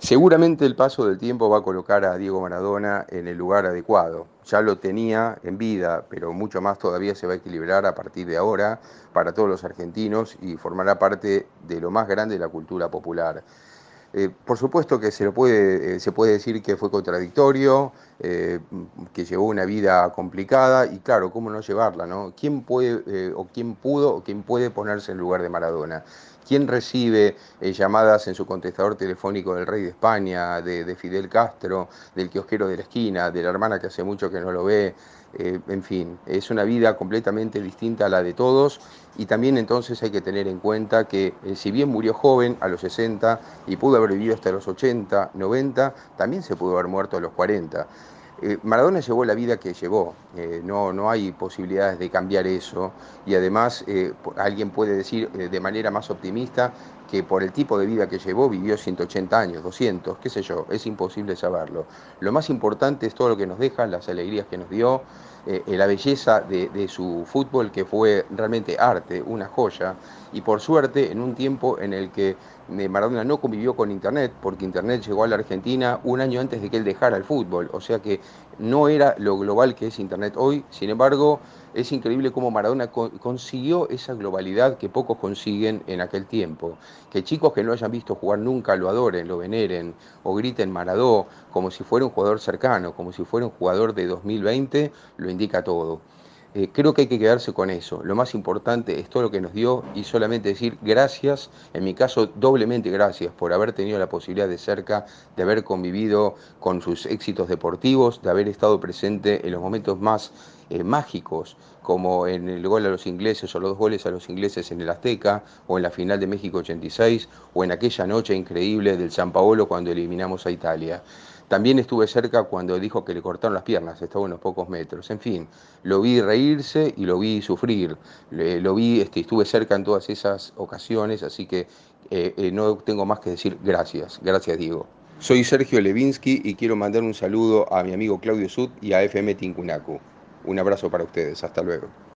Seguramente el paso del tiempo va a colocar a Diego Maradona en el lugar adecuado. Ya lo tenía en vida, pero mucho más todavía se va a equilibrar a partir de ahora para todos los argentinos y formará parte de lo más grande de la cultura popular. Eh, por supuesto que se, lo puede, eh, se puede decir que fue contradictorio, eh, que llevó una vida complicada y claro, ¿cómo no llevarla? No? ¿Quién puede o quién pudo o quién puede ponerse en lugar de Maradona? ¿Quién recibe llamadas en su contestador telefónico del rey de España, de, de, Fidel Castro, del kiosquero de la esquina, de la hermana que hace mucho que no lo ve? En fin, es una vida completamente distinta a la de todos y también entonces hay que tener en cuenta que si bien murió joven a los 60 y pudo haber vivido hasta los 80, 90, también se pudo haber muerto a los 40. Eh, Maradona llevó la vida que llevó, eh, no, no hay posibilidades de cambiar eso y además eh, alguien puede decir de manera más optimista que por el tipo de vida que llevó vivió 180 años, 200, qué sé yo, es imposible saberlo. Lo más importante es todo lo que nos deja, las alegrías que nos dio, la belleza de, de su fútbol que fue realmente arte, una joya. Y por suerte en un tiempo en el que Maradona no convivió con Internet, porque Internet llegó a la Argentina un año antes de que él dejara el fútbol, o sea que no era lo global que es Internet hoy, sin embargo es increíble cómo Maradona consiguió esa globalidad que pocos consiguen en aquel tiempo, que chicos que no hayan visto jugar nunca lo adoren, lo veneren o griten Maradó como si fuera un jugador cercano, como si fuera un jugador de 2020, lo indica todo. Eh, creo que hay que quedarse con eso. Lo más importante es todo lo que nos dio y solamente decir gracias, en mi caso doblemente gracias por haber tenido la posibilidad de cerca, de haber convivido con sus éxitos deportivos, de haber estado presente en los momentos más eh, mágicos, como en el gol a los ingleses o los goles a los ingleses en el Azteca, o en la final de México 86, o en aquella noche increíble del San Paolo cuando eliminamos a Italia. También estuve cerca cuando dijo que le cortaron las piernas, estaba unos pocos metros. En fin, lo vi reírse y lo vi sufrir. Lo vi, este, estuve cerca en todas esas ocasiones, así que eh, eh, no tengo más que decir gracias. Gracias, Diego. Soy Sergio Levinsky y quiero mandar un saludo a mi amigo Claudio Sud y a FM Tincunacu. Un abrazo para ustedes. Hasta luego.